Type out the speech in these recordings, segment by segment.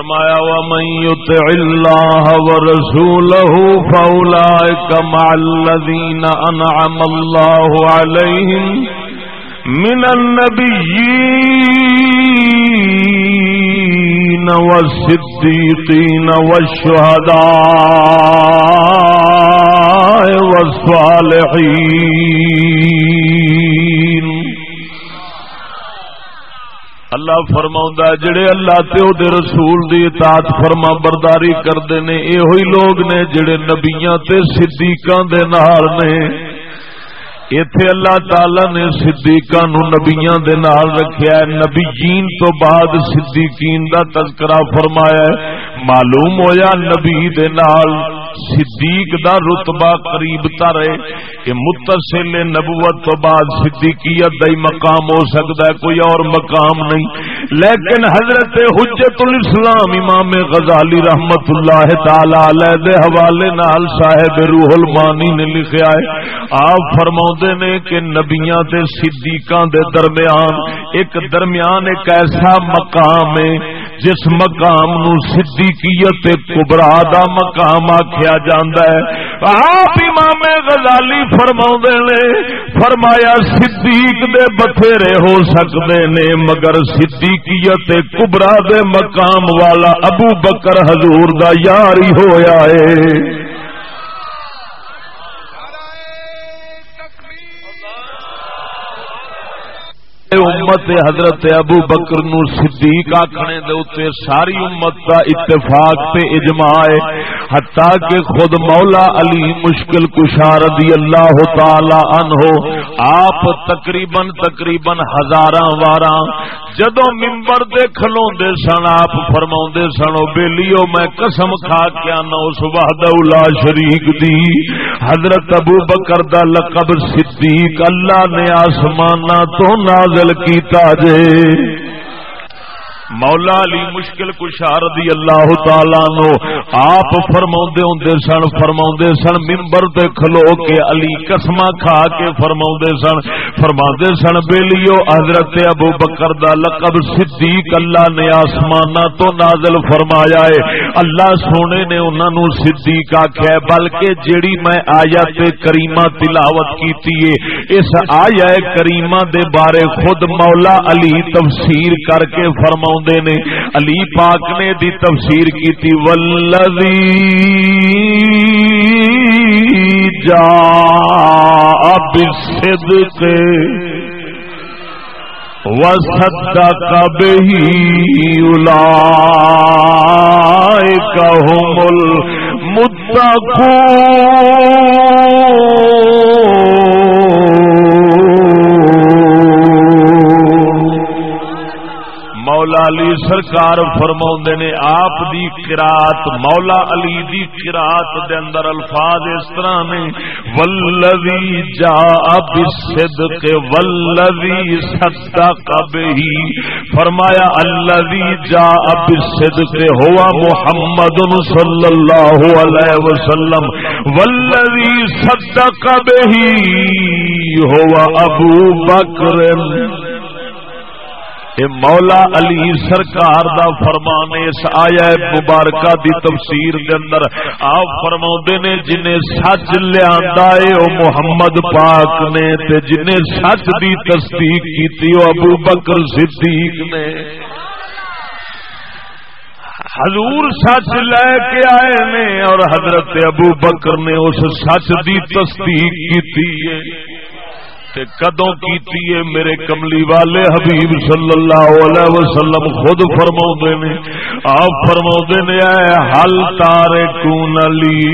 فرمایا، ومن يطع الله ورسوله فاولئك مع الذين انعم الله عليهم من النبيين والصديقين والشهداء والصالحين اللہ فرما جڑے اللہ تے او دے رسول دی اطاعت فرما برداری کردے نے اے ہوئی لوگ نے جڑے نبیاں تے صدیقاں دے نال نے۔ ایتھے اللہ تعالی نے صدیقاں نو نبیاں دے نال رکھیا ہے۔ نبیین تو بعد صدیقین دا تذکرہ فرمایا ہے۔ معلوم ہویا نبی دے نال صدیق دا رتبہ قریب تر ہے کہ متصل نبوت تو بعد صدیقیت دا ہی مقام ہو سکتا ہے، کوئی اور مقام نہیں۔ لیکن حضرت حجت الاسلام امام غزالی رحمت اللہ تعالی علیہ دے حوالے نال صاحب روح المانی نے لکھیا ہے، آپ فرماؤندے نے کہ نبیاں تے صدیقاں دے درمیان، ایک درمیان ایک ایسا مقام ہے جس مقام نو صدیقیت کبرا دا مقام آخیا جاندا ہے۔ آپ امام غزالی فرما نے، فرمایا صدیق دے بتھیرے ہو سکتے نے، مگر صدیقیت کبرا دے مقام والا ابو بکر حضور دا یار ہی ہویا ہے۔ امت حضرت ابو بکر نو صدیق آخنے دے اتنے ساری امت کا اتفاق تے اجماع ہے، حتیٰ کہ خود مولا علی مشکل کشار رضی اللہ تعالی عنہ آپ تقریباً تقریباً ہزاراں واراں جدو ممبر دے کھلوندے سن، آپ فرماوندے سن، او بیلیو میں قسم کھا کے آنا اس وحدہ لا شریک دی۔ حضرت ابو بکر دا لقب صدیق، اللہ نے آسمانہ تو نازل نازل کیتا جے۔ مولا علی مشکل کشار دی اللہ تعالی نو آپ فرماوندے ہوندے سن فرماوندے سن، منبر تے کھلو کے علی قسمہ کھا کے فرماوندے سن۔ فرماوندے سن، بیلیو، حضرت ابو بکر دا لقب صدیق اللہ نے آسماناں تو نازل فرمایا ہے۔ اللہ سونے نے انہاں نو صدیق آکھیا ہے، بلکہ جیڑی میں آیت کریمہ تلاوت کیتی ہے، اس آیت کریمہ دے بارے خود مولا علی تفسیر کر کے فرماؤں نے علی پاک نے دی تفسیر کی تھی ولوی جا اب وصدق به اولئك هم المتقون۔ مولا علی سرکار فرما نے، آپ دی قرات مولا علی دی قرات دے اندر الفاظ اس طرح نے ولوی جا بالصدق ولوی صدق به۔ فرمایا، الذي جاء بالصدق هو محمد صلی اللہ علیہ وسلم۔ والذي صدق به هو ابو بکر اے مولا علی سرکار دا فرمان اس آیا مبارکہ دی تفسیر دے اندر آپ فرماؤندے نے جنہیں سچ لیا او محمد پاک نے، تے جنہیں سچ دی تصدیق کیتی او ابو بکر صدیق نے۔ حضور سچ لے کے آئے نے اور حضرت ابو بکر نے اس سچ دی تصدیق کی تے کدوں کیتی ہے میرے کملی والے حبیب صلی اللہ علیہ وسلم خود فرما نے؟ آپ فرما نے، اے حل تارے کون علی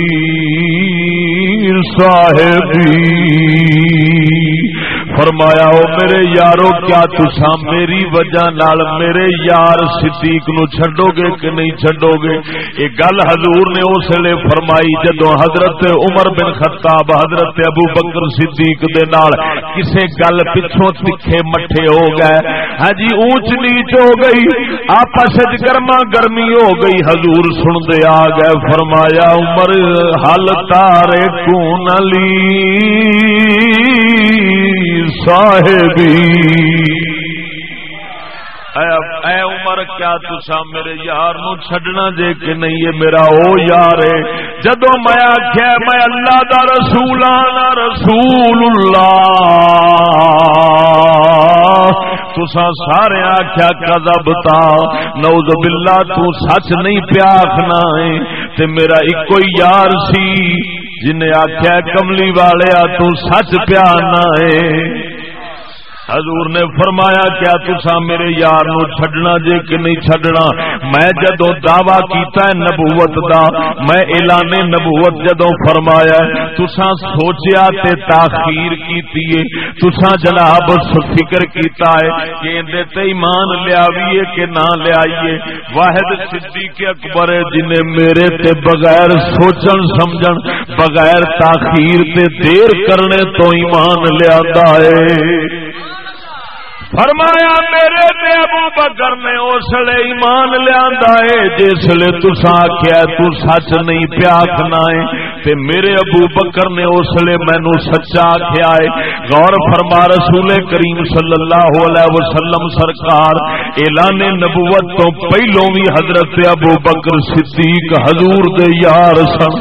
صاحبی؟ فرمایا، او میرے یارو، کیا تسا میری وجہ نال میرے یار صدیق نو چھڈو گے کہ نہیں چھڈو گے؟ یہ گل حضور نے اس لیے فرمائی جدو حضرت عمر بن خطاب، حضرت ابو بکر صدیق دے نال کسے گل پچھوں تکھے مٹھے ہو گئے۔ ہاں جی اونچ نیچ ہو گئی، آپس گرما گرمی ہو گئی۔ حضور سن دے آ گئے، فرمایا، عمر، حل تارے کون علی صاحبی۔ اے عمر، کیا تسا میرے یار نو چھڈنا جے کہ نہیں؟ یہ میرا او یار ہے۔ جدو میں آخیا میں اللہ دا رسول ہاں آنا رسول اللہ۔ تسا سارے آخیا کدب تا۔ نوز باللہ، تو سچ نہیں پیا آخنا ہے۔ تے میرا ایک یار سی جن آخیا کملی والے تو سچ پیا ہے۔ حضور نے فرمایا، کیا تسا میرے یار نو چھڈنا جے کہ نہیں چھڈنا؟ میں جدو دعوی کیتا ہے نبوت دا، میں اعلان نبوت جدو فرمایا تسا سوچیا تے تاخیر کیتی ہے تسا جناب فکر کیتا ہے کہ اندے تے ایمان لیاویے کہ نہ لیائیے۔ واحد صدیق اکبر ہے جنہیں میرے تے بغیر سوچن سمجھن، بغیر تاخیر تے دیر کرنے تو ایمان لیا ہے۔ فرمایا میرے تے ابو بکر نے اس لیے ایمان لیا جس لیے تسا آخیا تو سچ نہیں پیا آخنا ہے۔ تے میرے ابو بکر نے اس لیے مینو سچا آخیا ہے۔ غور فرما رسول کریم صلی اللہ علیہ وسلم سرکار، اعلان نبوت تو پہلو بھی حضرت ابو بکر صدیق حضور دے یار سن۔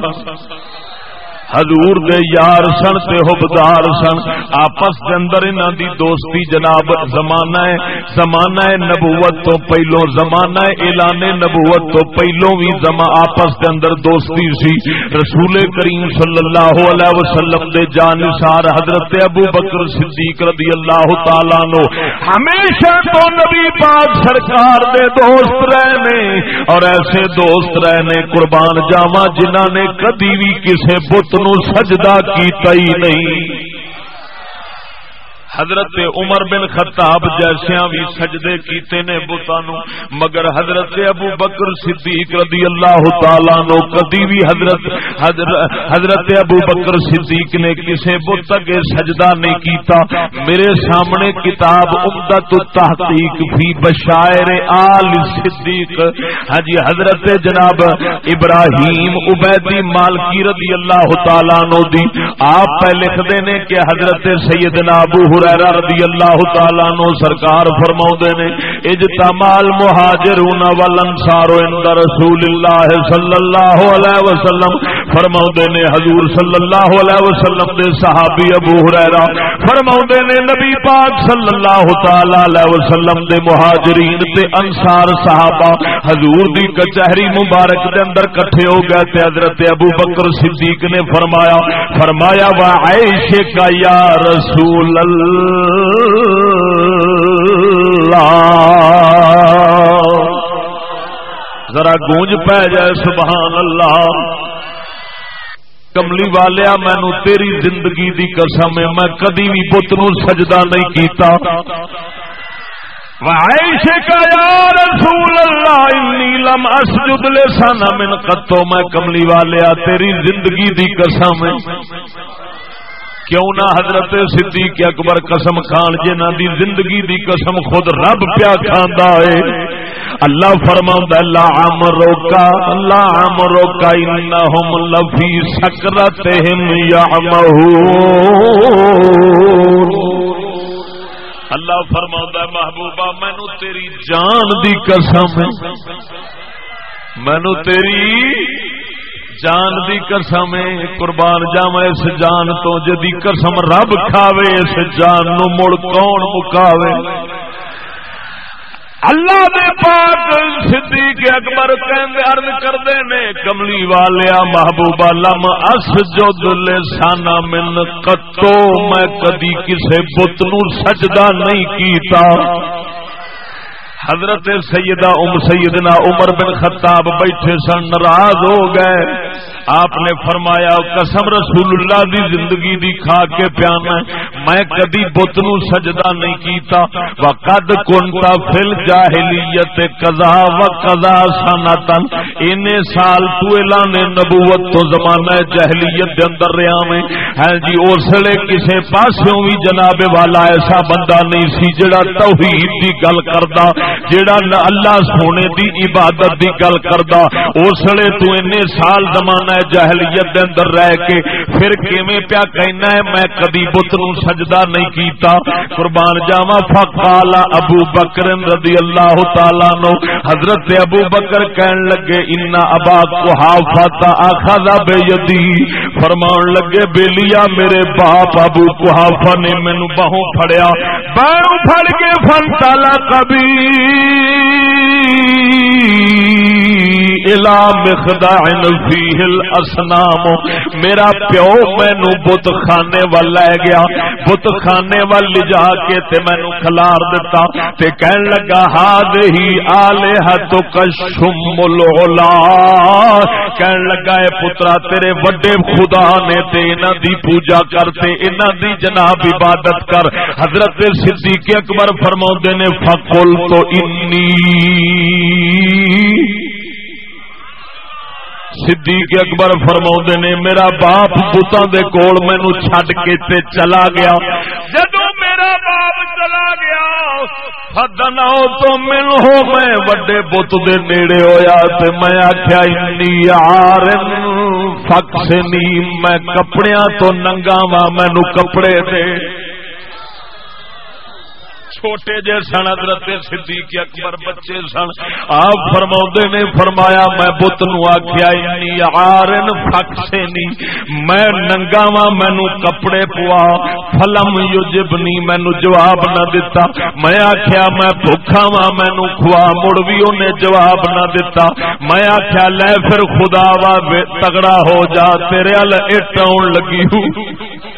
حضور دے یار سن تے حبدار سن۔ آپس دے اندر انہاں دی دوستی جناب زمانہ ہے زمانہ ہے نبوت تو پہلو، زمانہ ہے اعلان نبوت تو پہلو بھی زما آپس دے اندر دوستی سی۔ رسول کریم صلی اللہ علیہ وسلم دے جانثار حضرت ابو بکر صدیق رضی اللہ تعالی نو ہمیشہ تو نبی پاک سرکار دے دوست رہنے اور ایسے دوست رہنے، قربان جاواں جنہاں نے کدی بھی کسے بت سجدہ کیتا ہی نہیں۔ حضرت عمر بن خطاب جیسے بھی سجدے کیتے نے بتانو مگر حضرت ابو بکر صدیق رضی اللہ تعالی نو کدی بھی حضرت حضرت ابو بکر صدیق نے کسے بت اگے سجدہ نہیں کیتا۔ میرے سامنے کتاب عمدۃ التحقیق فی بشائر آل صدیق۔ ہاں جی حضرت جناب ابراہیم عبیدی مالکی رضی اللہ تعالی نو دی۔ آپ پہ لکھ نے کہ حضرت سیدنا ابو ہر حریرہ رضی اللہ تعالیٰ نو سرکار فرماؤ نے اجتمال مہاجرون والانصار عند رسول اللہ صلی اللہ علیہ وسلم۔ فرماؤ نے حضور صلی اللہ علیہ وسلم دے صحابی ابو حریرہ فرماؤ نے نبی پاک صلی اللہ تعالی علیہ وسلم دے مہاجرین تے انصار صحابہ۔ حضور دی کچہری مبارک دے اندر کٹھے ہو گئے تے حضرت ابو بکر صدیق نے فرمایا فرمایا وا عائشہ کا یا رسول اللہ ذرا گونج پہ جائے، سبحان اللہ۔ کملی والیا مینو تیری زندگی دی قسم ہے، میں کدی بھی بت نو سجدہ نہیں کیتا۔ کا یا رسول اللہ، انی لم اسجد لسانا من قطو میں کملی والیا، تیری زندگی دی قسم ہے۔ کیوں نہ حضرت صدیق اکبر قسم خان جنہ دی زندگی دی قسم خود رب پیا کھاندا ہے؟ اللہ فرما اللہ امرو کا اللہ امرو کا انہم لفی سکرتہم یعمہون۔ اللہ فرما محبوبہ مینو تیری جان دی قسم مینو تیری جان دی قسم قربان جاوا اس جان تو، جدی قسم رب کھاوے، اس جان نو مڑ کون مکاوے اللہ دے پاک صدیق اکبر کہندے، عرض کردے نے، کملی والیا محبوبہ لم اس جو دل سانا من قطو، میں کدی کسے بت نو سجدہ نہیں کیتا۔ حضرت سیدہ ام سیدنا عمر بن خطاب بیٹھے سن ناراض ہو گئے۔ آپ نے فرمایا، قسم رسول اللہ دی زندگی دی کھا کے پیانا میں کدی بت نو سجدہ نہیں کیتا۔ وقد کنتا فل جاہلیت قضا و قضا سنتن اینے سال تو اعلان نبوت تو زمانہ جاہلیت دے اندر رہیا میں۔ ہے جی اسلے کسے پاسوں بھی جناب والا ایسا بندہ نہیں سی جڑا توحید دی گل کردا جیڑا اللہ سونے دی عبادت دی گل کردا۔ اس لیے تو این سال زمانہ میں جہلیت دے اندر رہ کے؟ پھر کیویں پیا کہنا ہے؟ میں کبھی بت نو سجدہ نہیں کیتا۔ قربان جاوا فقال ابو بکر رضی اللہ تعالی نو حضرت ابو بکر کہن لگے ان ابا قحافہ اخذ بیدی فرمان لگے بیلیا میرے باپ ابو قحافہ نے مینوں باہوں پھڑیا۔ باہوں پھڑ کے فن تالا کبھی الا مخدع فیہ الاسنام. میرا پیو مینو بت خانے وال لے گیا. بت خانے وال لے جا کے تے مینو کھلار دتا. تے کہن لگا ہاد ہی آلے ہاتھ کشم لولا کہن لگا ہے پترا، تیرے وڈے خدا نے تے انہاں دی پوجا کر، تے انہاں دی جناب عبادت کر. حضرت صدیق اکبر فرماؤندے نے فقل تو انی. صدیق اکبر فرما نے، میرا باپ بتان دے کول مینو چڈ کے تے چلا گیا۔ جدو میرا باپ چلا گیا حدن تو من ہو میں وڈے بت دے نیڑے ہویا تے میں آخیا انی یار فکسنی میں کپڑیاں تو ننگا وا مینو کپڑے دے۔ چھوٹے جے سن، حضرت صدیق اکبر بچے سن، آپ فرما نے، فرمایا، میں بت نو آخیا آرن فکسے نی، میں ننگا وا مینو کپڑے پوا، فلم یوجبنی مینو جواب نہ دتا۔ میں آخیا میں بھوکھا وا مینو کھوا، مڑ بھی انہیں جواب نہ دتا۔ میں آخیا لے پھر خدا وا تگڑا ہو جا، تیرے ال اٹ آن لگی ہوں۔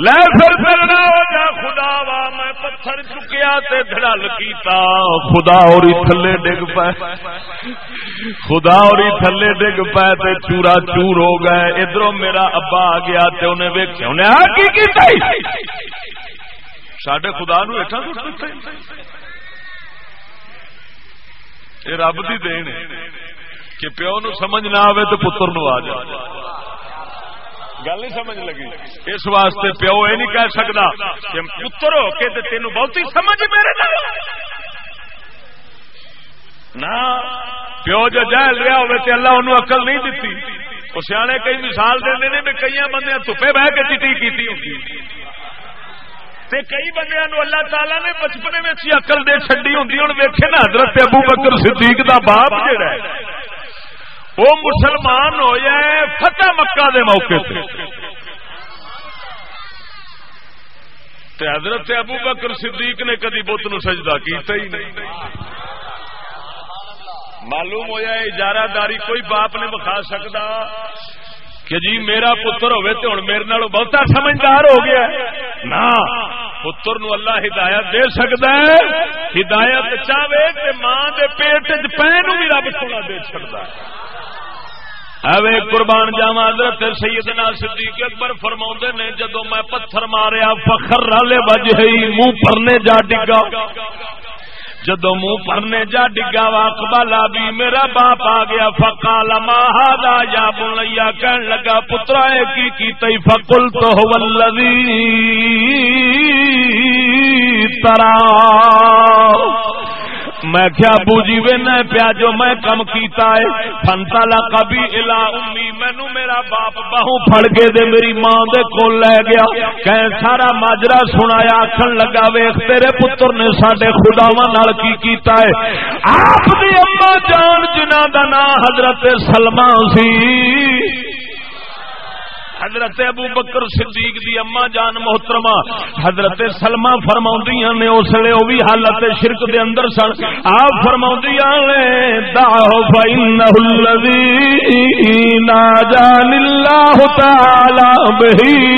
لے پھر ہو جا، خدا وا، میں پتھر چکیا تے دھڑل کیتا۔ خدا اور تھلے ڈگ پائے خدا اور تھلے ڈگ پائے تے چورا چور ہو گئے۔ ادھر میرا ابا آ گیا تے انہیں ویکھیا۔ انہیں آ کی کیتا ساڈے خدا نو ایٹھا یہ رب دی دین کہ پیو نو سمجھ نہ آئے تو پتر نو آ جائے گل نہیں سمجھ لگی۔ اس واسطے پیو یہ نہیں کہہ سکتا کہ پتر ہو کے تین بہت ہی سمجھ میرے نہ، پیو جو جہل رہا ہوئے تے اللہ انہوں اقل نہیں دیتی۔ وہ سیانے کئی مثال دے نے بھی کئی بندے تپے بہ کے چیٹی کی ہوگی کئی بندے اللہ تعالی نے بچپنے میں اقل دے چڈی ہوں ہوں ویکے نا حضرت ابو بکر صدیق دا باپ جہا ہے۔ وہ مسلمان ہو جائے فتح مکہ دے موقع تے۔ حضرت ابو بکر صدیق نے کدی بت نو سجدہ کیتا ہی نہیں۔ معلوم ہو جائے اجارہ داری کوئی باپ نے بخا سکتا کہ جی میرا پتر ہوئے تو ہوں میرے نال بہتا سمجھدار ہو گیا نہ، پتر نو اللہ ہدایت دے سکتا ہے۔ ہدایت چاہے ماں کے پیٹ پہ بھی رب سونا دے سکتا ہے۔ اوے قربان جاوا حضرت سیدنا صدیق اکبر فرما نے جدو میں پتھر ماریا، فخر والے وجہ منہ پرنے جا ڈگا۔ جدو منہ پرنے جا ڈگا واقبالا بھی میرا باپ آ گیا۔ فکال مہادا یا بلیا کہن لگا، پترا کی کی فکل تو ولدی ترا۔ میں کیا بوجی وے نہ پیا جو میں کم کیتا ہے؟ فنتا لا کبھی الا امی مینو میرا باپ باہو پھڑ کے دے میری ماں دے کول لے گیا۔ کہ سارا ماجرا سنایا، آکھن لگا ویکھ تیرے پتر نے ساڈے خداواں نال کی کیتا ہے؟ آپ دی اما جان جنہ دا نام حضرت سلمہ سی۔ حضرت ابو بکر صدیق دی اما جان محترمہ، حضرت سلمہ فرما نے اس لیے وہ بھی حالت شرک دے اندر سن۔ آپ فرما نے داہو فإنه الذي ناجان الله تعالى به۔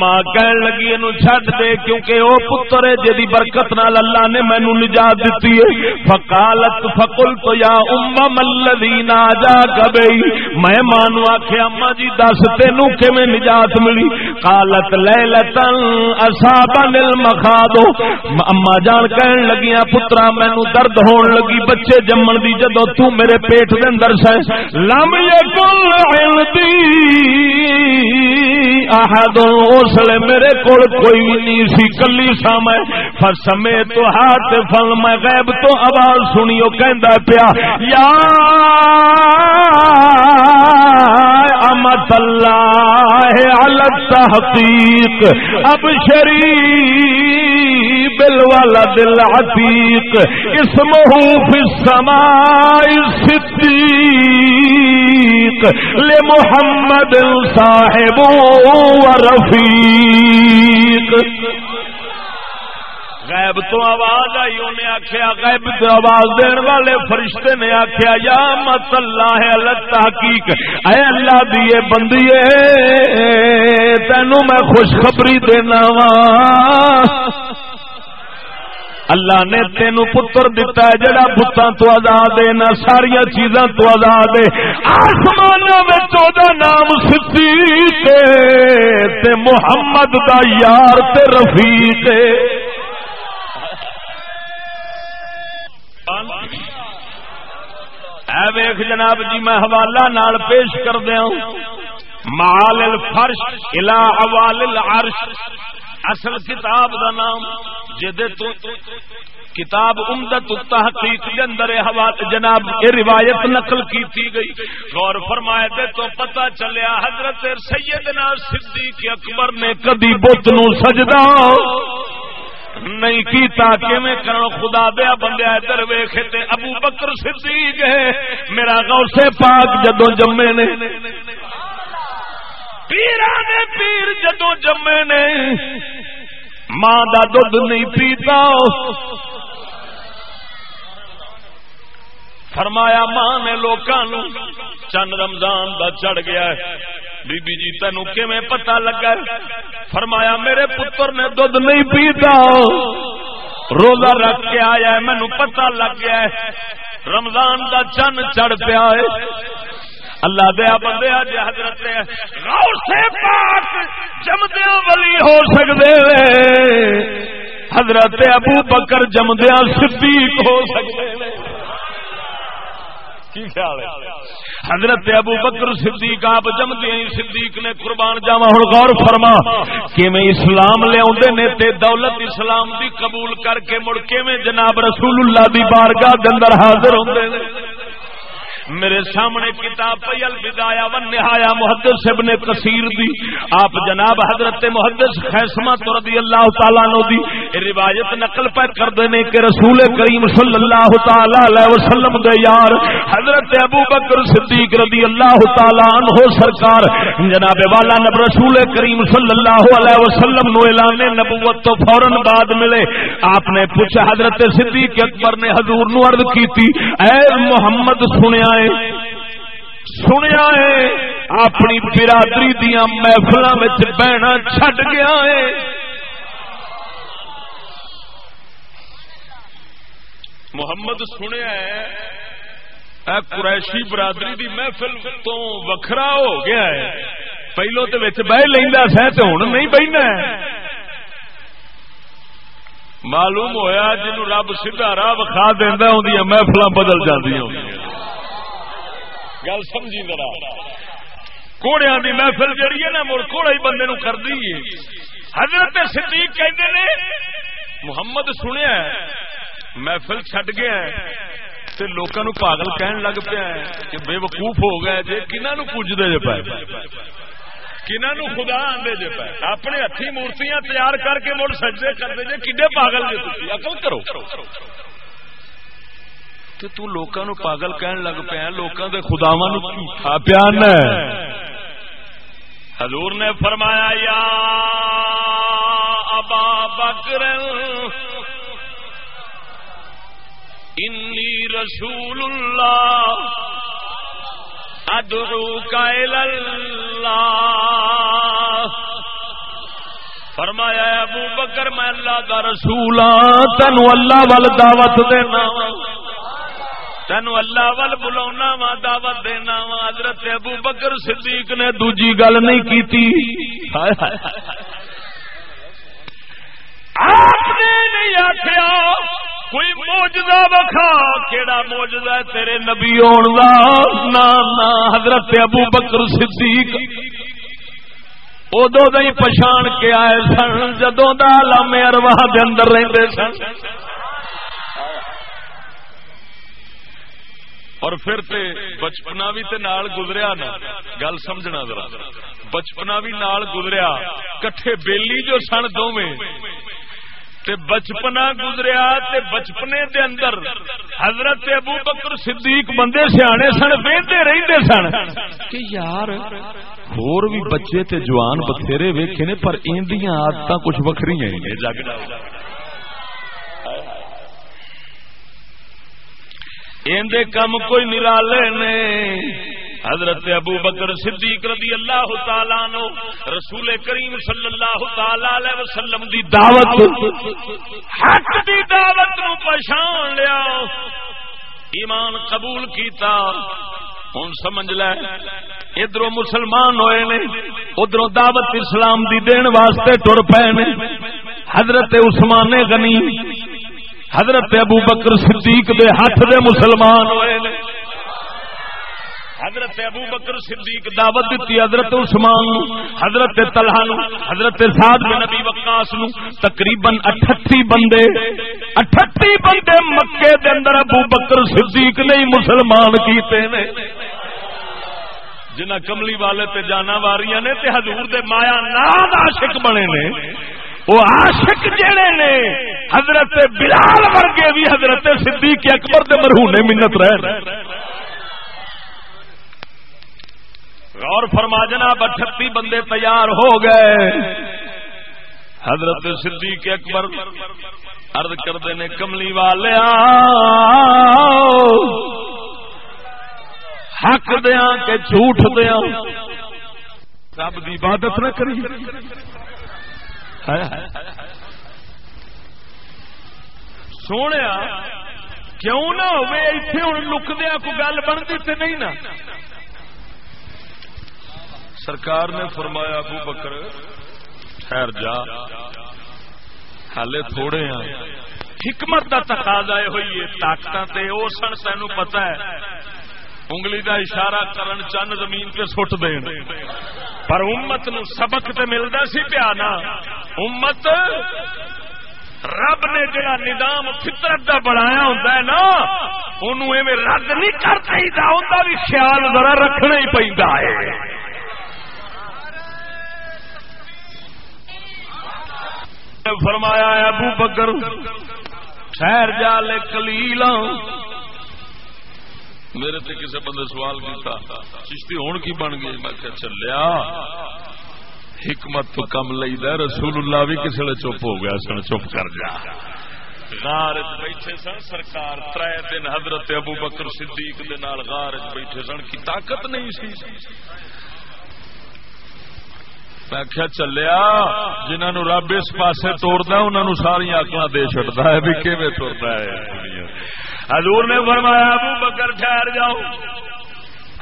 ماں کہن لگی، اینو چھڈ دے کیونکہ او پتر ہے جدی برکت نال اللہ نے مینوں نجات دتی ہے. فقالت فقلت یا ام الذی ناجا کبئی میں ماں نو آکھیا اما جی دس تینو کیویں نجات ملی؟ قالت، لیلتن اصابن المخاض اما جان کہن لگیاں پترا مینوں درد ہون لگی، بچے جمن دی جدو تو میرے پیٹ دے اندر سے لم یکل عندی احد اسلے میرے کول کوئی نہیں سی، کلی سا میں۔ فر سمے تو ہاتھ فل، میں غیب تو آواز سنی وہ کہندا پیا، یا اللہ علی تحقیق اب شریف بل دل عتیق اسمہ فی السماء صدیق لمحمد صاحب و رفیق. غیب تو آواز آئی، انہیں آخیا غیب تو آواز دین والے فرشتے نے آخیا یا مت اللہ اللہ تحقیق اے اللہ دیے بندیے تینوں میں خوشخبری دینا وا۔ اللہ نے تینو پتر دتا ہے، جڑا بتاں تو آزاد ہے، نہ ساری چیزاں تو آزاد ہے۔ آسمان میں چودہ نام صدیق تے محمد دا یار تے رفیق اے ویخ جناب جی میں حوالہ نال پیش کر دیا مال الفرش الى اوال العرش۔ اصل کتاب دا نام، جدے تو کتاب امدت التحقیق کے اندر جناب یہ روایت نقل کی گئی۔ غور فرمائے دے تو پتہ چلیا، حضرت سیدنا صدیق اکبر نے کدی بت نو سجدہ نہیں کیتا کہ میں کرن خدا دیا بندے ادھر ویکھے تے ابو بکر صدیق ہے۔ میرا غوث پاک جدوں جمے نے۔ پیرانے پیر جدوں جمے نے۔ ماں دا دودھ نہیں پیتا۔ فرمایا، ماں نے لوکاں نو چند رمضان دا چڑھ گیا ہے۔ بی بی جی تینو کیویں پتہ لگا ہے؟ فرمایا، میرے پتر نے دودھ نہیں پیتا۔ روزہ رکھ کے آیا ہے مینو پتہ لگ گیا ہے۔ رمضان دا چن چڑھ پیا ہے۔ اللہ دیا بندے جی حضرت غوث پاک جمدیا ولی ہو سکتے حضرت ابو بکر جمدیا صدیق ہو سکتے کی خیال ہے؟ حضرت ابو بکر صدیق آپ جمدی صدیق نے قربان جاوا ہوں غور فرما کہ میں اسلام لیا نے تے دولت اسلام دی قبول کر کے مڑ کے میں جناب رسول اللہ دی بارگاہ دے اندر حاضر ہوندے نے؟ میرے سامنے کتاب پی البدایا و نہایا محدث ابن کثیر دی۔ آپ جناب حضرت محدث خیسمہ تو رضی اللہ تعالیٰ نو دی روایت نقل پہ کر دینے کہ رسول کریم صلی اللہ تعالی علیہ وسلم دے یار، حضرت ابو بکر صدیق رضی اللہ تعالیٰ عنہ سرکار۔ جناب والا نب رسول کریم صلی اللہ علیہ وسلم نو اعلان نبوت تو فوراً بعد ملے۔ آپ نے پوچھا، حضرت صدیق اکبر نے حضور نو عرض کی تھی اے محمد سنیا ہے، سنیا ہے، اپنی برادری دیا محفل بہنا چڈ گیا ہے۔ محمد سنیا ہے، اے قریشی برادری دی محفل تو وکھرا ہو گیا ہے۔ پہلو تو بہ لینا سہ تو ہوں نہیں بہنا معلوم ہویا جنو رب سیدھا راہ وکھا دینا ہوں محفل بدل جی گل سمجھی ذرا۔ کوڑیا کی محفل جہی ہے نا، مڑ کوڑا ہی بندے کر دی حضرت صدیق کہتے نے، محمد سنیا محفل چڈ گیا تے لوگوں نو پاگل کہن لگ پیا کہ بے وقوف ہو گیا جی کنہوں پوجتے جے پائے کنہوں خدا آدھے جے پائے اپنے ہاتھی مورتیاں تیار کر کے مڑ سجدے کرتے جے، کڈے پاگل جے اکل کرو۔ تو تو لوکاں نو پاگل کہن لگ پیا دے خداواں نو جھوٹا پیان حضور نے فرمایا یا ابا بکر انی رسول اللہ ادعو کا اللہ۔ فرمایا ابو بکر میں اللہ دا رسول ہاں اللہ وال دعوت دینا۔ تینو اللہ ول بلا وا، دعوت دینا وا. حضرت ابو بکر صدیق نے دوجی گل نہیں کی آپ نے نہیں آخیا کوئی موجدہ بکھا کیڑا موجدہ تیرے نبی آن کا نہ حضرت ابو بکر صدیق. ادو ہی پچھان کے آئے سن، جدوں لامے ارواہ دے اندر رہتے سن. اور پھر تے بچپنا بھی تے نال گزریا نا۔ گل سمجھنا ذرا۔ بچپنا بھی نال گزریا۔ کٹھے بیلی جو سن دونوں تے بچپنا گزریا تے بچپنے دے اندر حضرت ابو بکر صدیق بندے سیانے سن وہدے رہتے سن۔ کہ یار ہور بھی بچے تے جوان بتھیرے ویکھے نے پر اندیاں آدت کچھ وکری ہیں جگ اندے کم کوئی نرالے نے۔ حضرت ابو بکر صدیق رضی اللہ تعالی نو رسول کریم صلی اللہ تعالی علیہ وسلم دی دعوت، حق دی دعوت نو پہچان لیا۔ ایمان قبول کیتا۔ ہوں سمجھ لے ادھر مسلمان ہوئے نے ادھر دعوت اسلام دی دین واسطے ٹر پے نے۔ حضرت عثمان غنی حضرت ابو بکر صدیق دے ہاتھ دے مسلمان ہوئے نے۔ حضرت ابو بکر صدیق دعوت دیتی حضرت عثمان حضرت طلحہ حضرت سعد بن نبی وقاص نو۔ تقریباً 38 بندے 38 بندے مکے دے اندر ابو بکر صدیق نے مسلمان کیتے نے۔ جنہ کملی والے تے جانا واریاں نے تے حضور دے مایا نام عاشق بنے نے۔ وہ عاشق جڑے نے، حضرت بلال ورگے بھی حضرت صدیق اکبر دے مرہونے منت رہے غور فرما جناب اٹھتی بندے تیار ہو گئے۔ حضرت صدیق اکبر ارد کرتے نے، کملی والے حق دیا کہ جھوٹ دیا رب کی عبادت نہ کری سونے کیوں نہ ہوئے؟ اتنے ہوں لکدیا کو گل بنتی تے نہیں نا؟ سرکار نے فرمایا، ابو بکر، ٹھہر جا۔ ہالے تھوڑے ہیں حکمت کا تقاضا ہوئی ہے طاقت وہ سن تین پتا ہے۔ انگلی کا اشارہ کرن چند زمین پہ سٹ دین۔ پر امت نو سبق تے ملتا سی پیا نا۔ امت رب نے جڑا نظام فطرت کا بنایا ہوتا ہے نا انہوں رد نہیں کر چاہیدا چاہیے بھی خیال ذرا رکھنا ہی پہ ہے۔ فرمایا، ابو بکر ٹھہر جا لے کلیل میرے تے کسے بندے سوال کیتا، چشتی ہون کی بن گئی؟ میں کہ چلیا، حکمت تو کم لئی دا رسول اللہ بھی کسے نے چپ ہو گیا سن چپ کر جا غار بیٹھے سن، سرکار ترے دن حضرت ابو بکر صدیق دے نال غار بیٹھے سن، کی طاقت نہیں سی۔ میں آخیا چلیا جنہوں رب اس پاس توڑتا انہوں ساری آکل دے چڑتا ہے۔ بھی کیون توڑتا ہے حضور نے فرمایا، ابو بکر ٹھہر جاؤ۔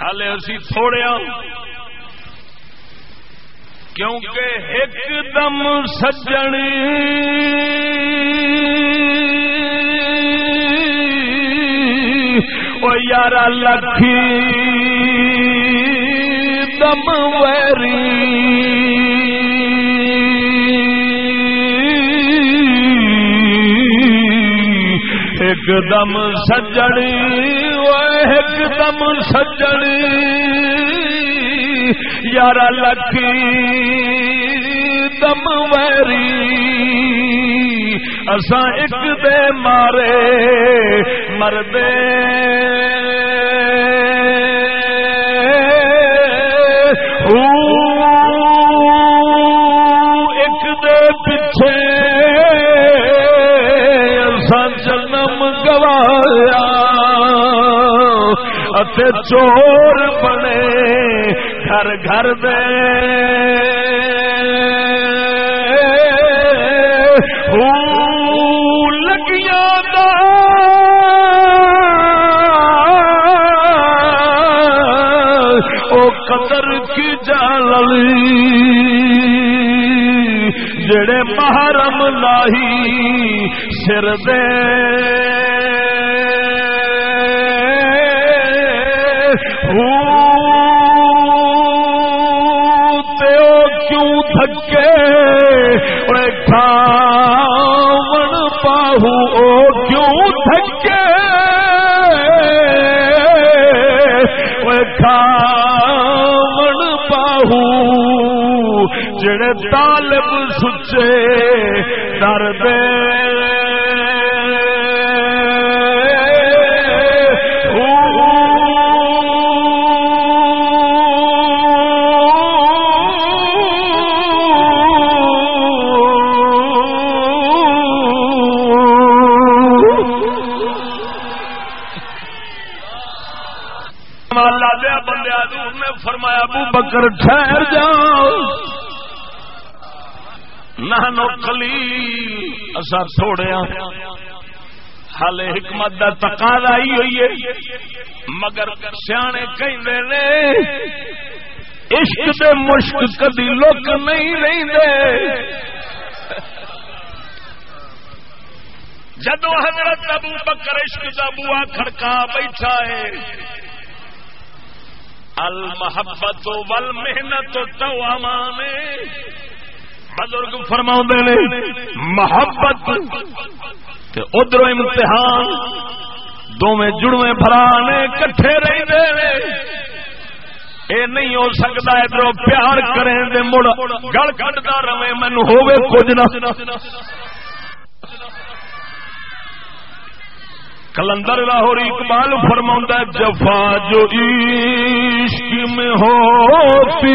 ہالے اسی تھوڑے ہاں۔ کیونکہ ایک دم سجن۔ یار لکھی۔ دم ویری ایک دم سجڑی ایک دم سجڑی یار لکھی دم ویری اسا ایک دے مارے، مردے۔ ایک دے پیچھے چور بنے گھر گھر دے محرم لاہی سر دے۔ کیوں تھکے؟ کھاون پاہو کیوں تھکے؟ کھاون پاہو جڑے طالب سچے در دے فرمایا ابو بکر ٹھہر جاؤ نہ کلی اصا تھوڑے ہال حکمت کا تقاضا آئی ہوئی ہے۔ مگر سیانے کہ عشق دے مشک کدی لوک نہیں رہتے جدو حضرت ابو بکر عشق کا بوا کھڑکا بیٹھا ہے، المحبت ول محنت تو بزرگ فرما نے، محبت ادھر امتحان دونوں جڑوے برا نے کٹھے رہتے اے نہیں ہو سکتا ادھر پیار کریں دے مڑ گل کٹتا رہے مینو ہوے کچھ نہ۔ کلندر لاہور اقبال فرما جفا جو عشق میں ہوتی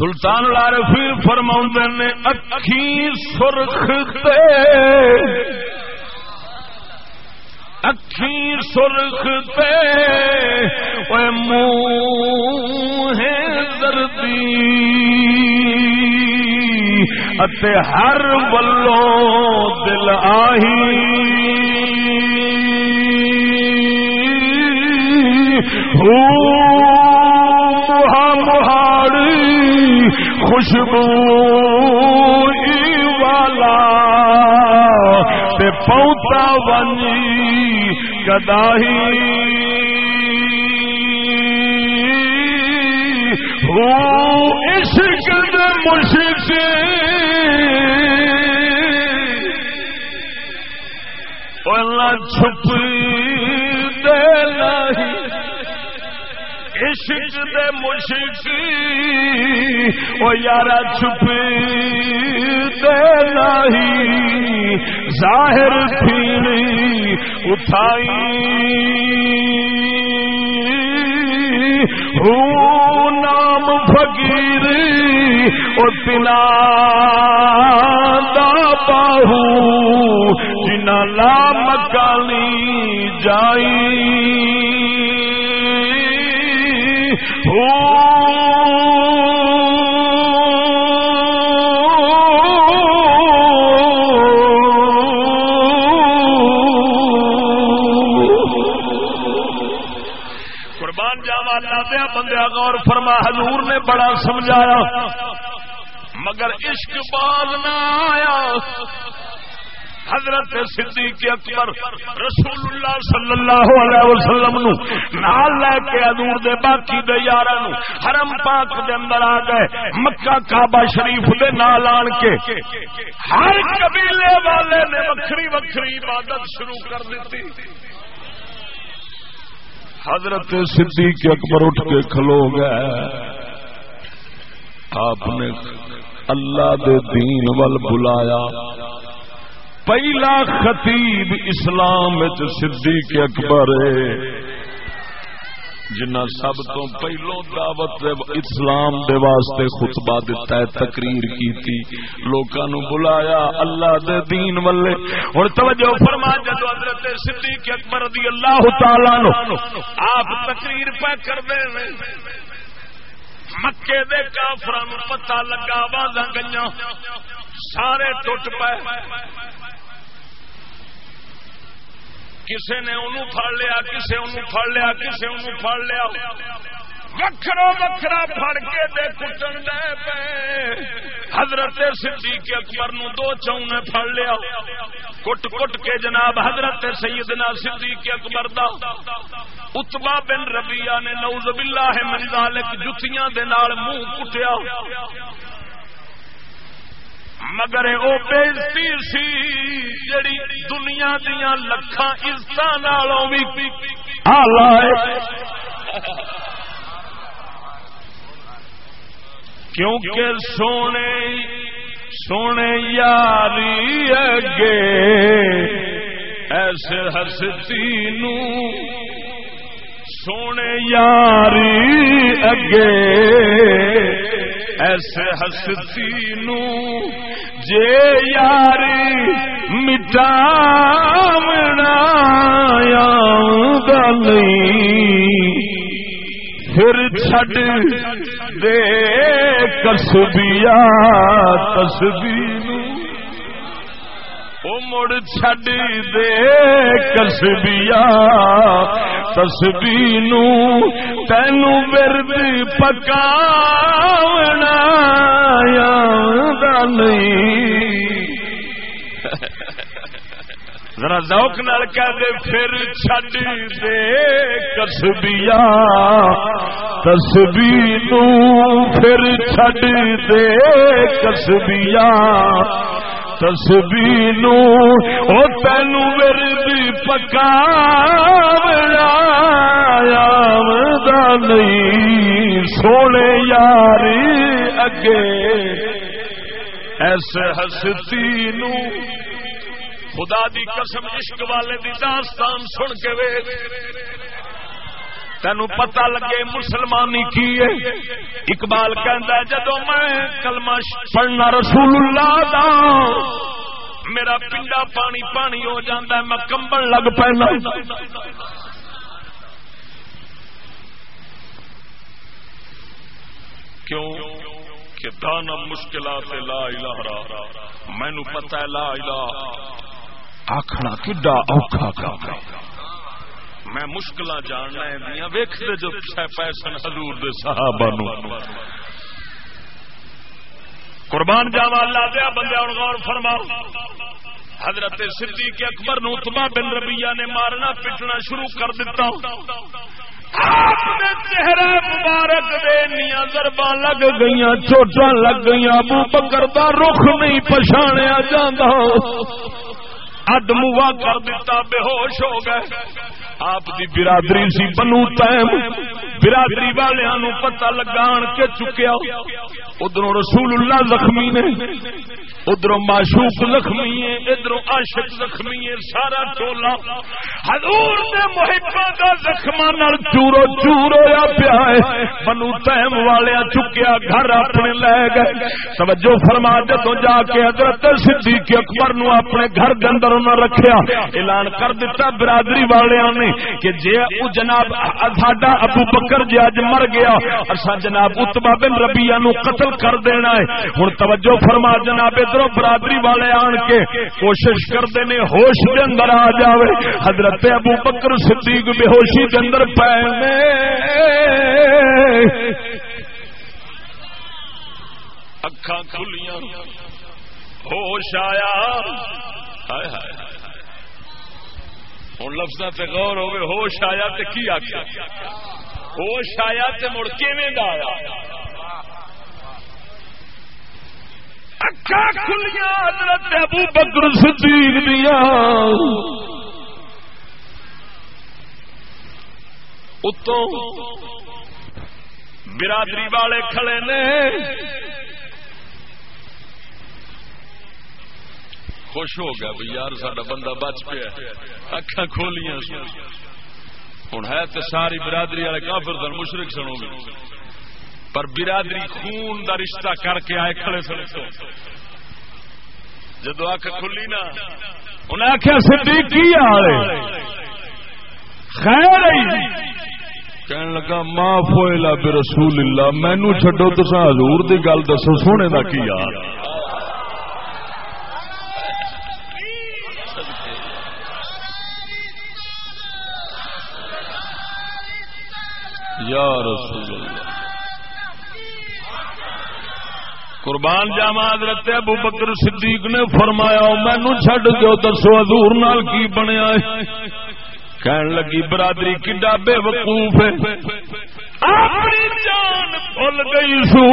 سلطان العارفی فرماؤں نے، اکھی سرخ دے اکھی سرخ تے۔ دے منہ دردی اتے ہر ولو دل آہی۔ مہاڑی خوشبو والا پوتا ونی کداہی۔ عشق مشکل چھپ دے نہیں عشق دے مشکی او یارا چھپ دے نہیں، ظاہر تھی اٹھائی۔ ہوں نام فقیر او تنا دا باہو جنا لا مکالی جائی۔ قربان جاوا دیا بندیا غور فرما، حضور نے بڑا سمجھایا، مگر عشق باز نہ آیا۔ حضرت صدیق اکبر رسول اللہ صلی اللہ علیہ وسلم نو نال لے کے حضور دے باقی دے یاراں نو حرم پاک دے اندر آ گئے، مکہ کعبہ شریف دے نال آن کے ہر قبیلے والے نے وکھری وکھری عبادت شروع کر دیتی۔ حضرت صدیق اکبر اٹھ کے کھلو گئے۔ آپ نے اللہ دے دین ول بلایا۔ پہلا خطیب اسلام صدیق اکبر جنہ سب تو پہلو دعوت اسلام دے واسطے خطبہ دیتا ہے، تقریر کی تھی لوکاں نو بلایا اللہ دے دین والے۔ ہن توجہ فرما، جدو حضرت صدیق اکبر رضی اللہ تعالی عنہ آپ تقریر پہ کر دے مکے دے کافراں نو پتہ لگا واضح گئیاں، سارے ٹوٹ پائے کسے نے انہوں پھڑ لیا، کسے انہوں پھڑ لیا، کسے انہوں پھڑ لیا۔ وکھرا وکھرا پھڑ کے دے کٹن دے پے۔ حضرت صدیق اکبر نو دو چونے پھڑ لیا۔ کٹ کٹ کے جناب حضرت سیدنا صدیق اکبر دا۔ اتبا بن ربیہ نے نوز باللہ من ذالک جتیاں دے نال منہ کٹیا۔ مگر او بےزتی سی جڑی دنیا دیا لکھاں عزت بھی کیونکہ سونے سونے یاری اگے ایسے ہستی نو۔ سونے یاری اگے ایسے ہستی نو جے یاری مٹا نہیں۔ پھر چھڈ دے کسبیا تصویر او مڑ چھڈ دے کسبیا تسبی تینو ورد پکاونا نہیں ذرا ذوق نال کہہ دے پھر چھڈ دے کسبیا تسبی پھر چھڈ دے کسبیا تسبی او تین ورد پکا نہیں، سونے یاری اگے۔ ایسے ہستی نو خدا دی قسم عشق والے دی داستان سن کے وے تینو پتا لگے مسلمانی کی ہے؟ اقبال کہندا جدو میں کلمہ پڑھنا رسول اللہ دا، میرا پنڈا پانی پانی ہو جاتا ہے، میں کمبن لگ پہنا کیوں کہ دانا مشکلات لا الہ را۔ مینو پتا ہے لا الہ۔ آخنا کڈا اوکھا کام میں مشکل جاننا دیا ویختے جو پیسن حضور دے صحابہ نو۔ قربان جاوا اللہ دیا بندے، اور غور فرماؤ۔ حضرت صدیق اکبر نو تما بن ربیہ نے مارنا، پٹنا شروع کر دیتا۔ چہرہ مبارک دے نیا ضربا لگ گئی چوٹا لگ گئی ابو بکر دا رخ نہیں پچھاڑیا جانا ادموا کر دیتا، بے ہوش ہو گئے۔ آپ دی برادری سی بنو تیم۔ برادری والوں پتا لگان کے چکیا ادھر رسول اللہ زخمی نے ادھر معشوق زخمی ہے ادھر عاشق زخمی ہے، سارا ٹولا حضور دے محبا کا زخم چورو چور ہوا پیا ہے۔ بنو تیم والے چکیا گھر اپنے لے گئے۔ توجہ فرما جدو جا کے حضرت صدیق اکبر نو اپنے گھر کے اندر انہوں رکھیا۔ اعلان کر دیتا برادری والوں نے کہ جے او جناب ساڈا ابو بکر بکر جی اج مر گیا۔ اسا جناب اتبا بن ربیہ نو قتل کر دینا ہے۔ ہن توجہ فرما جناب، ادھر برادری والے آن کے کوشش کرتے نے ہوش دے اندر آ جاوے۔ حضرت ابو بکر صدیق بے ہوشی دے اندر پے اکھاں کھلیاں، ہوش آیا۔ ہائے ہائے ہوں لفظ غور ہوئے ہوش آیا تو کی آخیا ہوش آیا تو مڑ آیا؟ اکا کھلیاں حضرت ابو بکر صدیق دیا اتوں برادری والے کھڑے نے۔ خوش ہو گیا بھائی یار سڈا بندہ بچ پیا اکھا کھولیاں ہوں ہے تو ساری برادری والے کافر سن مشرق سنو گے۔ پر برادری خون دا رشتہ کر کے آئے کھڑے سن۔ جدو اک کھلی نا، انہیں آخیا صدیق کی حال خیر کہنے لگا، معاف ہوئے بے رسول اللہ مینو چڈو تو حضور دی گل دسو، سونے دا کی یار یا رسول اللہ۔ قربان جاوا حضرت ابو بکر صدیق نے فرمایا مینو چڈ دو دسو حضور نال کی بنیا کہن لگی، برادری کڈا بے وقوف ہے؟ اپنی جان بھول گئی سو۔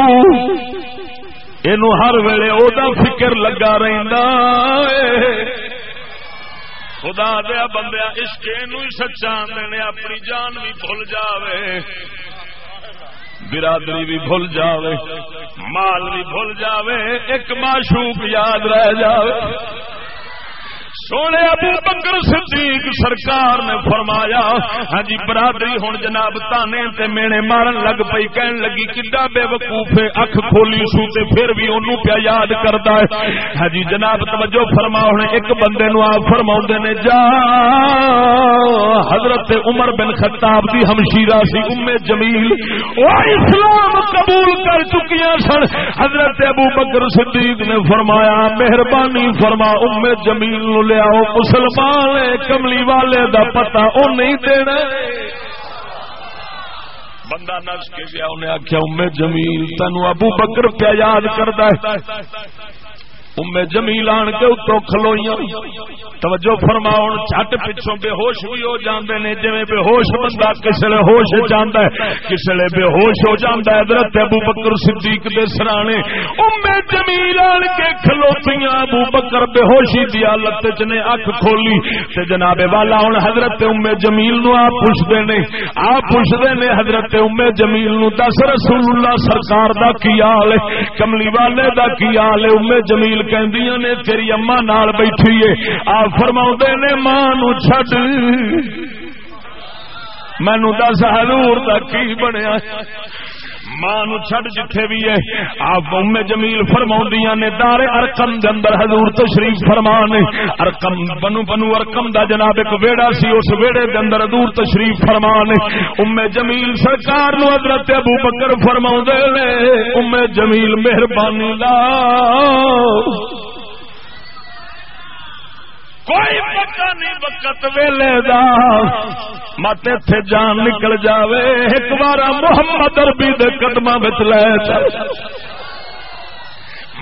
یہ ہر ویلے او دا فکر لگا رہندا اے خدا دیا بندیا کے نو سچا دینے اپنی جان بھی بھول جاوے، برادری بھی بھول جاوے، مال بھی بھول جاوے، ایک معشوق یاد رہ جاوے۔ سونے ابو بکر صدیق سرکار نے فرمایا ہاں جی برادری ہوں جناب تانے تے مینے مارن لگ پئی، کہن لگی کڈا بے وقوف اکھ کھولی سو تے پھر بھی اونوں پیا یاد کردا ہے۔ ہاں جی جناب، توجہ فرما، ہن ایک بندے نو آپ فرماوندے نے، جا، حضرت عمر بن خطاب دی ہمشیرہ سی ام جمیل، او اسلام قبول کر چکیاں سن۔ حضرت ابو بکر صدیق نے فرمایا، مہربانی فرما ام جمیل نو لے آؤ مسلمان کملی والے دا پتا وہ نہیں دینا بندہ نس کے گیا، انہیں آخیا امے جمیل تینو ابو بکر پیا یاد کرتا ہے۔ امے جمیل آن کے اتو کھلوئیاں۔ توجہ فرماؤ چھٹ پچھوں بے ہوش بھی ہو جاندے نے، جویں بے ہوش بندہ کسے لے ہوش جاندا ہے، کسے بے ہوش ہو جاندا ہے۔ حضرت ابو بکر صدیق دے سرانے، امے جمیل آن کے کھلوتیاں۔ ابو بکر بے ہوشی دی حالت وچ نے اکھ کھولی۔ تے جناب والا ہن حضرت امے جمیل نو آپ پوچھدے نے، آپ پوچھدے نے حضرت امے جمیل نو، دس رسول اللہ سرکار دا کی حال ہے؟ کملی والے دا کی حال ہے؟ امے جمیل کہندیاں نے، تیری اما نال بیٹھی ہے. آپ فرماؤں نے، ماں نو چھڈ. مینو دس حضور دا کی بنیا ماں نو چھڈ جتھے بھی ہے۔ آپ ام جمیل فرماؤندیاں نے، دار ارقم دے اندر حضور تشریف فرما نے۔ ارقم بنو بنو ارقم دا جناب ایک ویڑا سی، اس ویڑے دے اندر حضور تشریف فرما نے۔ ام جمیل سرکار نو حضرت ابو بکر فرماوندے نے، ام جمیل مہربانی لا کوئی پکا نہیں وقت ویلے دا۔ مت اتے جان نکل جاوے۔ ایک بار محمد اربی دے قدم لے چل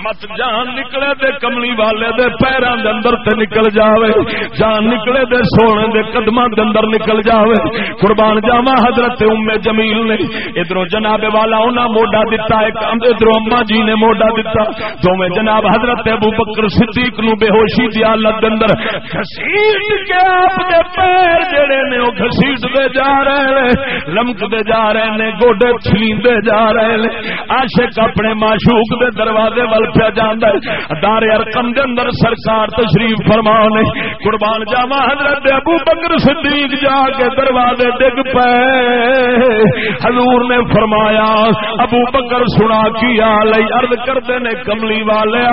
مت جان نکلے دے کملی والے دے پیراں دے اندر تے نکل جاوے۔ جان نکلے دے سونے دے قدماں دے اندر نکل جاوے۔ قربان جاواں حضرت ام جمیل نے۔ ادھروں جناب والا انہاں موڈا دتا، ایک ادھروں اما جی نے موڈا دتا۔ دوویں جناب حضرت ابو بکر صدیق نو بے ہوشی دی حالت دے اندر گھسیٹ کے آپ دے پیر جڑے نے او گھسیٹ دے جا رہے نے لمک دے جا رہے نے، گوڈے چھلیندے جا رہے نے۔ عاشق اپنے معشوق دے دروازے ول پیا جانا ہے۔ دار ارکم دے اندر سرکار تشریف فرما نے۔ قربان جاوا حضرت ابو بکر صدیق جا کے دروازے ڈگ پے۔ حضور نے فرمایا، ابو بکر سنا کی حال ارد کرتے نے، کملی والے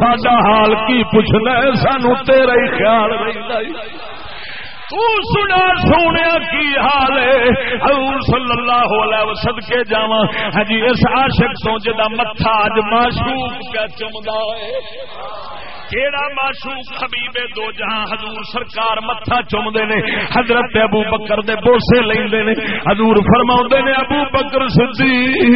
سڈا حال کی پوچھنا سانو تیرا ہی خیال رہتا سنا سونے کی حال ہے؟ حضور صلی اللہ علیہ وسلم کے جاوا ہجی ہاں اس عاشق تو جدا متھا اج معشوق کیا چمدا ہے۔ کیڑا معشوق حبیب دو جہاں حضور سرکار متھا چومدے نے، حضرت ابو بکر دے بوسے لیندے نے۔ حضور فرماوندے نے، ابو بکر صدیق،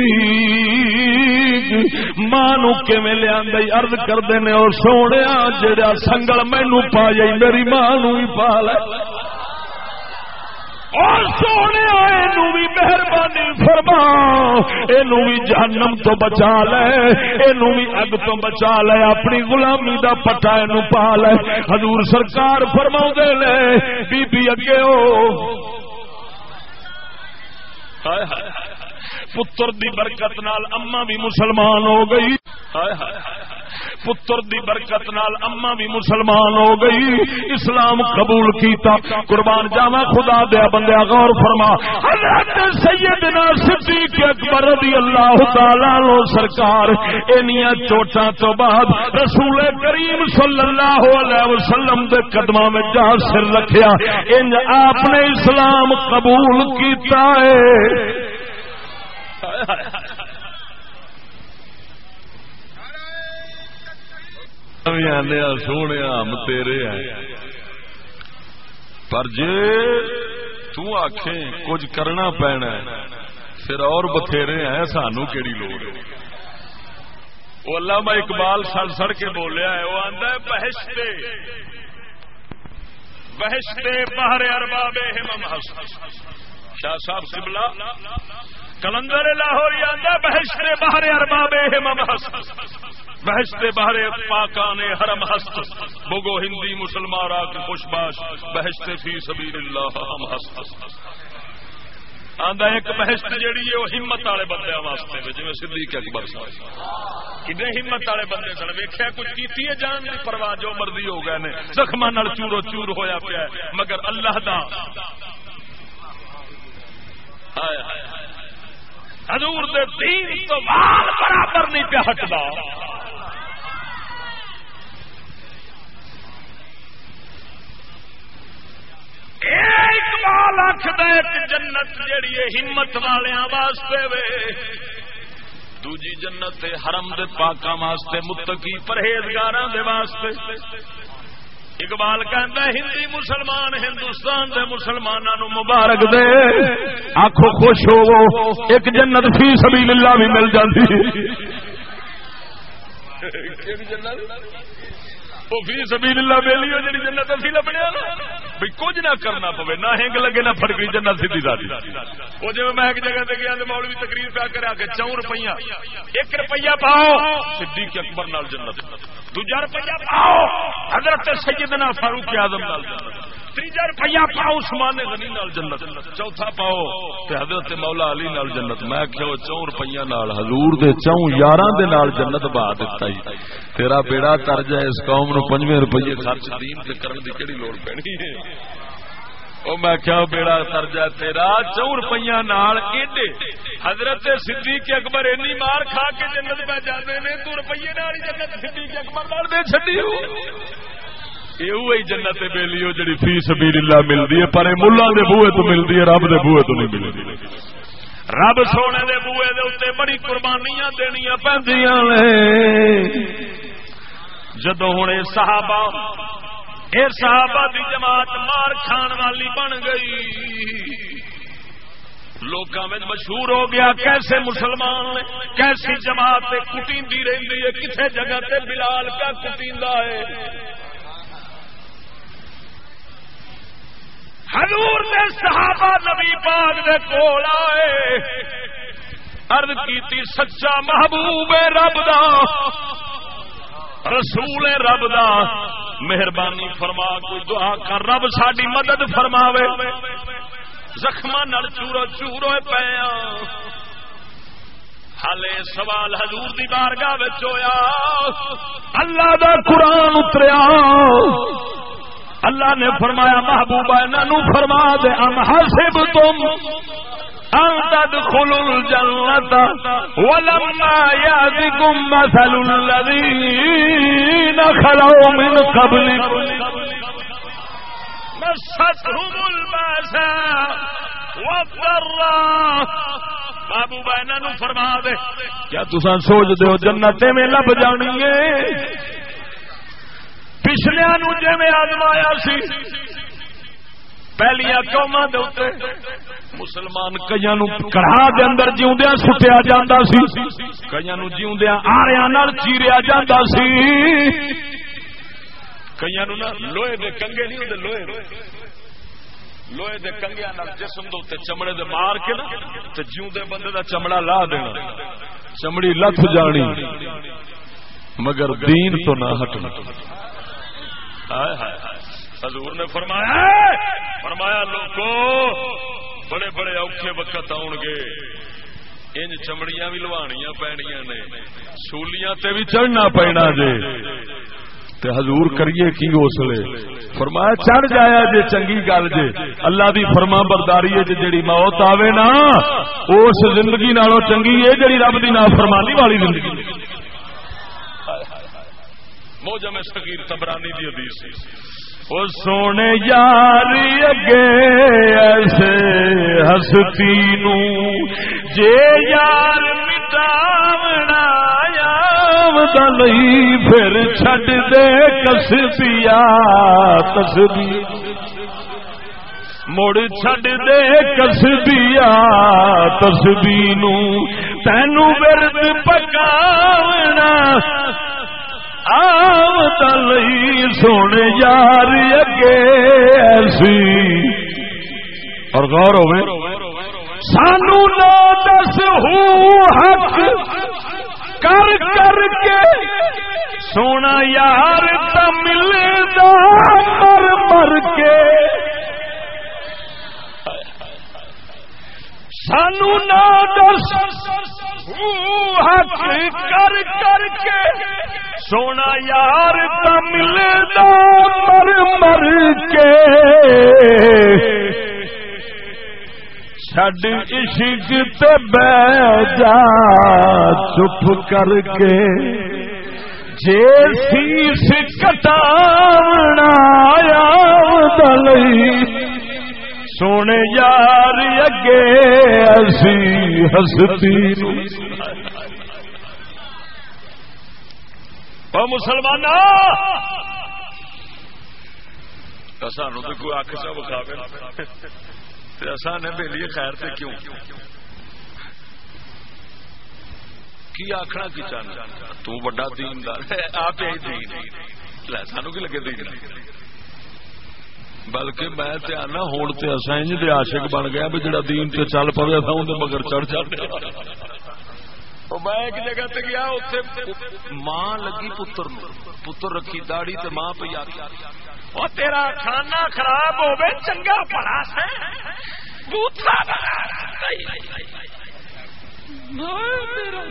ماں نو کیویں لیاندے؟ عرض کردے نے او سونیا جڑا سنگل مینوں پا جائی، میری ماں نو ہی پا لے۔ اور سونے بھی مہربانی فرما۔ یہ جہنم تو بچا لے۔ یہ بھی اگ تو بچا لے۔ اپنی غلامی دا پٹا یہ پا لے۔ حضور سرکار فرما لے بی بی اگے ہو۔ پتر دی برکت نال اما بھی مسلمان ہو گئی۔ پتر دی برکت نال اما بھی مسلمان ہو گئی۔ اسلام قبول کیتا۔ قربان جاوا خدا دیا بندیا غور فرما۔ حضرت سیدنا صدیق اکبر رضی اللہ تعالی عنہ سرکار انیاں چوٹاں تو بعد رسول کریم صلی اللہ علیہ وسلم دے قدماں میں جا سر رکھیا۔ ان آپ نے اسلام قبول کیتا ہے۔ سونے ہم تیرے ہیں پر جے تو تکھیں کچھ کرنا پینا پھر اور بتھیرے ہیں سانو کہڑی لوڑ وہ علامہ اقبال سڑ سڑ کے بولیا ہے وہ آدھا ہے بہشتے بہشتے باہر ارباب شاہ صاحب سبلا کلندر لاہور آدھا بہشتے باہر ارباب بہشتے باہر پاکان حرم ہست۔ بگو ہندی مسلمان را کے خوش باش۔ بہشتے فی سبیل اللہ ہم ہست۔ آندا، ایک بحث جیڑی ہے وہ ہمت والے بندے واسطے جی صدیق اکبر صاحب۔ کنے ہمت والے بندے سن؟ ویکھیا کچھ کیتی ہے جان دی پرواہ جو مرضی ہو گئے نے۔ زخماں نال چورو چور ہویا پیا مگر اللہ دا۔ ہائے ہائے۔ حضور دے دین تو وال برابر نہیں پیا ہٹدا۔ اقبال آخد جنت جیڑی ہمت والوں واسطے وے۔ دوجی جنت حرم دے پاکاں واسطے، متقی پرہیزگار دے واسطے۔ اقبال کہندا ہندی مسلمان ہندوستان دے مسلمانوں مبارک دے۔ آنکھو خوش ہو ایک جنت فی سبیل اللہ بھی مل جاتی جنت؟ فی سبیل اللہ بیلی ہو جی جنت اسی لبنے بھائی کچھ نہ کرنا پوے، نہ ہنگ لگے، نہ فٹ گئی سیدھی سادی وہ جی میں ایک جگہ گیا مولوی تقریر پہ کرا کے چون روپیہ ایک روپیہ پاؤ۔ صدیق اکبر نال جنت۔ دوجا روپیہ پاؤ۔ حضرت سیدنا فاروق اعظم نال جنت۔ تیجا روپیہ پاؤ، عثمان غنی نال جنت۔ چوتھا پاؤ تے حضرت مولا علی نال جنت۔ میں کہو چون روپیہ نال، حضور دے چون یاراں دے نال جنت با دتا ہی۔ تیرا بیڑا تر جائے، اس قوم نو پنجویں روپیے خرچ دین تے کرن دی کیڑی لوڑ پینی ہے؟ او میں کیا بیڑا تر جائے تیرا، چون روپیہ نال ایڈے حضرت صدیق اکبر اینی مار کھا کے جنت پہ جاندے نے، تو روپیے نال جنت صدیق اکبر نال دے چھڈی ہو۔ جنت بیلی ہو جی فی سبیل اللہ ملتی ہے، پر ملا دے بوئے تو ملتی ہے، رب دے بوئے تو نہیں ملتی رب سونے دے بوئے دے اتنے بڑی قربانیاں دنیا پہ جدو ہوں صحابہ اے صحابہ دی جماعت مار کھان والی بن گئی۔ لوگوں میں مشہور ہو گیا، کیسے مسلمان کیسی جماعت کٹی رہی ہے کسی جگہ تے بلال کا کٹی ہے۔ حضور نے صحابہ نبی پاک دے کول آئے۔ عرض کیتی، سچا محبوب رب دا۔ رسول رب دا مہربانی فرما، کوئی دعا کر، رب ساری مدد فرماوے۔ زخم چورو چورو پیا ہالے سوال حضور دی بارگاہ ہویا۔ اللہ دا قرآن اتریا۔ اللہ نے فرمایا، محبوبہ انہوں فرما دے، ام حسب تم ان تدخلوا الجنة ولما يأتكم مثل الذين خلوا من قبلكم مستهم الباساء والضراء محبوبہ انہوں فرما دے، کیا تساں سوچ دے ہو جنت میں لب جانی ہے؟ پچھلیا نو جی میں آزمایا سی پہلیا قوما مسلمان کئی کڑا دے اندر جیوندیا سٹیا جا سی کئی جیوندیا آریا چیریا جا سی۔ کئی لوہے دے کنگے نہیں ہوتے لوہے لوہے دے کنگیا جسم دے چمڑے دے مار کے نا جیوندے بندے دا چمڑا لا دینا۔ چمڑی لت جانی، مگر دین تو نہ ہٹنا۔ حضور نے فرمایا فرمایا لوگو بڑے بڑے اوکھے وقت آن گے۔ انج چمڑیاں بھی لوانیاں پینیاں نے۔ سولیاں تے بھی چڑھنا پینا جے۔ تے حضور کریے کی حوصلے فرمایا، چڑھ جایا جے، چنگی گل جے۔ اللہ دی فرما برداری ہے جیڑی موت آوے نا، اس زندگی نالوں چنگی ہے جیڑی رب دی نافرمانی والی زندگی موجم سگیر تبرانی دی حدیث او سونے یاری اگے ایسے ہستی نو، جے یار مٹاونا دلئی پھر چھڈ دے کسبیا تسبی مڑ چڈ دے کسبیا تسبی نو۔ تینو ورد پکاونا آمد لئی سونے یار اگے ایسی اور غور ہوئے سانو نہ دس ہو حق کر کر کے سونا یار ملے دا مر مر کے سانو نہ دس حق کر کر کے سونا یار ملے دا مر مر کے چڈ عشق تے بہ جا چپ کر کے جے سیس کٹانا آیا دلئی سونے یار اگے اسی ہستی مسلمان سانو تو کوئی اک چا بکھا سان بہلی خیر سے کیوں؟ کی آخنا کی چاہنا؟ تو بڑا دین دار آپ ہی دین۔ سانو کی لگے دین؟ بلکہ میں آنا ہوں تو اصل دے عاشق بن گیا بھی جڑا دین تے چل پڑے تھا اندر مگر چڑھ چڑھ میں ایک جگہ تے گیا اتنے ماں لگی پتر پتر رکھی داڑی تے ماں پہ آ تیرا کھانا خراب ہو چنگا پڑا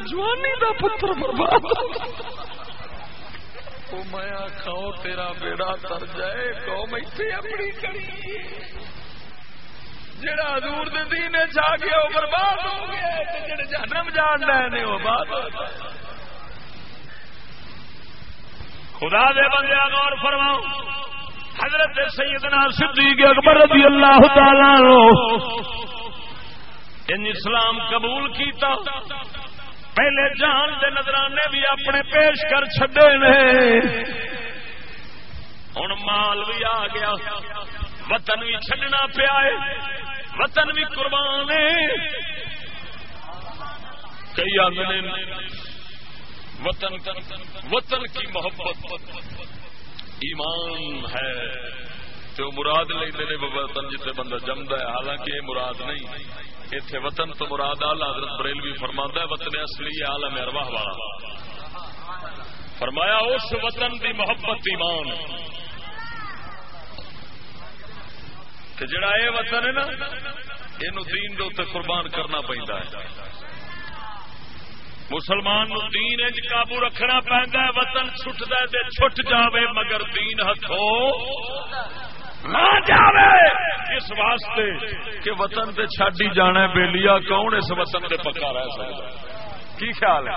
جوانی دا پتر برباد۔ میں کھاؤ تیرا بیڑا تر جائے قوم اتنے اپنی کری جڑا حضور دے دین جا گیا وہ برباد ہو گیا جڑے جہنم جان رہے لے وہ بات خدا دے بندے غور فرماؤ حضرت سیدنا صدیق اکبر رضی اللہ تعالی عنہ ان اسلام قبول کیتا پہلے جان دے نظرانے بھی اپنے پیش کر چڈے نے۔ ہوں مال بھی آ گیا۔ وطن بھی چڈنا پیا وطن بھی قربان کئی آدھے وطن وطن کی محبت۔ ایمان ہے۔ تو مراد لے وطن جتنے بندہ جمد ہے۔ حالانکہ یہ مراد نہیں۔ اتنے وطن تو مراد آل حضرت بریل بھی فرما ہے، وطن اصلی عالم ارواح والا۔ فرمایا، اس وطن دی محبت ایمان۔ کہ جڑا یہ وطن ہے نا یہ دین دے قربان کرنا پہنتا ہے۔ مسلمان نو دین اج قابو رکھنا پہنتا ہے، وطن چھٹ دے چھٹ جاوے مگر دین ہتھوں نہ جاوے! اس واسطے کہ وطن تے چھڈی جانا ہے بیلیا کون اس وطن تے پکا رہ سکتا کی خیال ہے؟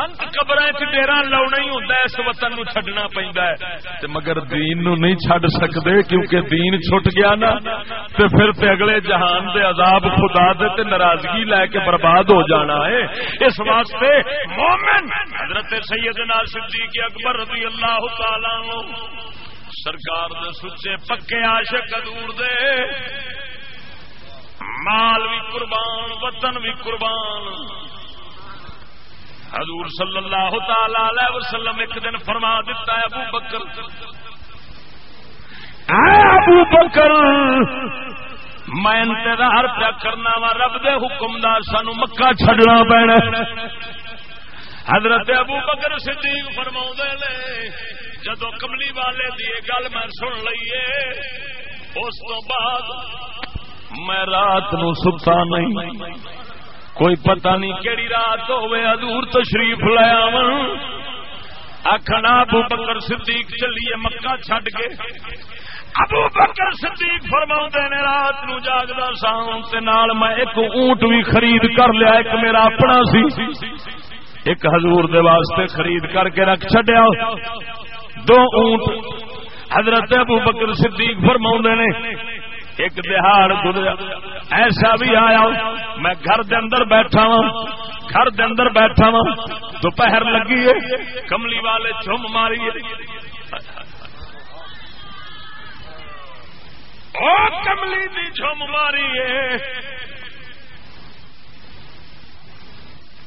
انت قبر ڈیرا لاؤنا ہی ہوتا ہے، اس وطن نو چھڈنا پہنتا ہے۔ تے مگر دین نو نہیں چھڈ سکتے کیونکہ دین چھٹ گیا نا، تے پھر تے اگلے جہان دے عذاب خدا دے تے ناراضگی لے کے برباد ہو جانا ہے۔ اس واسطے مومن حضرت سیدنا صدیق اکبر رضی اللہ تعالی عنہ سرکار دے سچے پکے عاشق ادور دے۔ مال بھی قربان، وطن بھی قربان۔ حضور صلی اللہ تعالی علیہ وسلم ایک دن فرما دیتا ہے، ابو بکر۔ ابو بکر، میں انتظار پیا کرنا وا، رب دے حکم دا سانو مکہ چھڈنا پینا۔ حضرت ابو بکر صدیق فرما نے جدو کملی والے دی گل میں سن لیے اس تو بعد میں رات نو ستا نہیں۔ کوئی پتہ نہیں کہڑی رات ہوئے ادور تشریف لیا آخنا ابو بکر صدیق چلیے مکہ چھڈ کے۔ ابو بکر صدیق فرما نے، رات نو جاگدا ساؤں نال میں ایک اونٹ بھی خرید کر لیا، ایک میرا اپنا سی۔ ایک حضور دے واسطے خرید کر کے رکھ چڈیا دو اونٹ حضرت ابو بکر صدیق فرما نے، ایک دہاڑ گزرا ایسا بھی آیا، میں گھر دے اندر بیٹھا ہوں گھر دے اندر بیٹھا ہوں دوپہر لگی ہے، کملی والے چم ماری کملی دی جم ماری ہے۔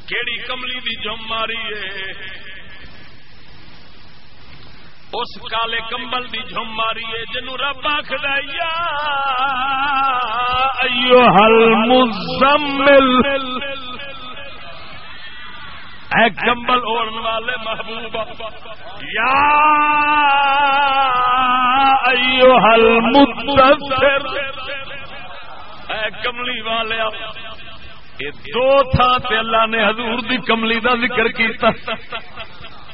کیڑی کملی دی جم ماری ہے؟ اس کالے کمبل دی جم ماری ہے جنو رب آخر ایو حل مزمل اے کمبل اوڑن والے محبوب، یا ایو حل مدثر اے کملی والے، یہ دو تھان تے اللہ نے حضور دی کملی دا ذکر کیتا۔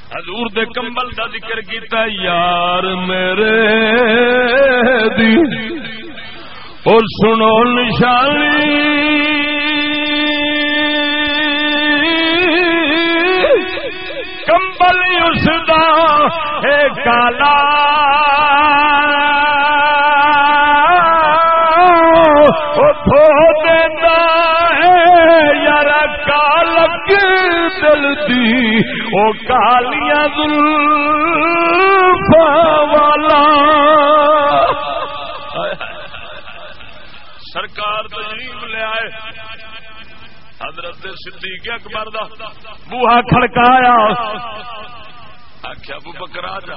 حضور دے کمبل دا ذکر کیتا یار میرے دی۔ اور سنو نشانی۔ کمبل اس دا، اے کالا۔ دی وہ کالیاں زلف والا۔ سرکار تجریب لے آئے۔ حضرت صدیق اکبر دا بوہا کھڑکایا۔ آخیا ابو بکر آ جا۔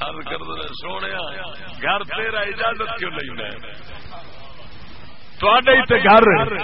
ارد کر دے سونے گھر تیرا اجازت کیوں لینا تے گھر۔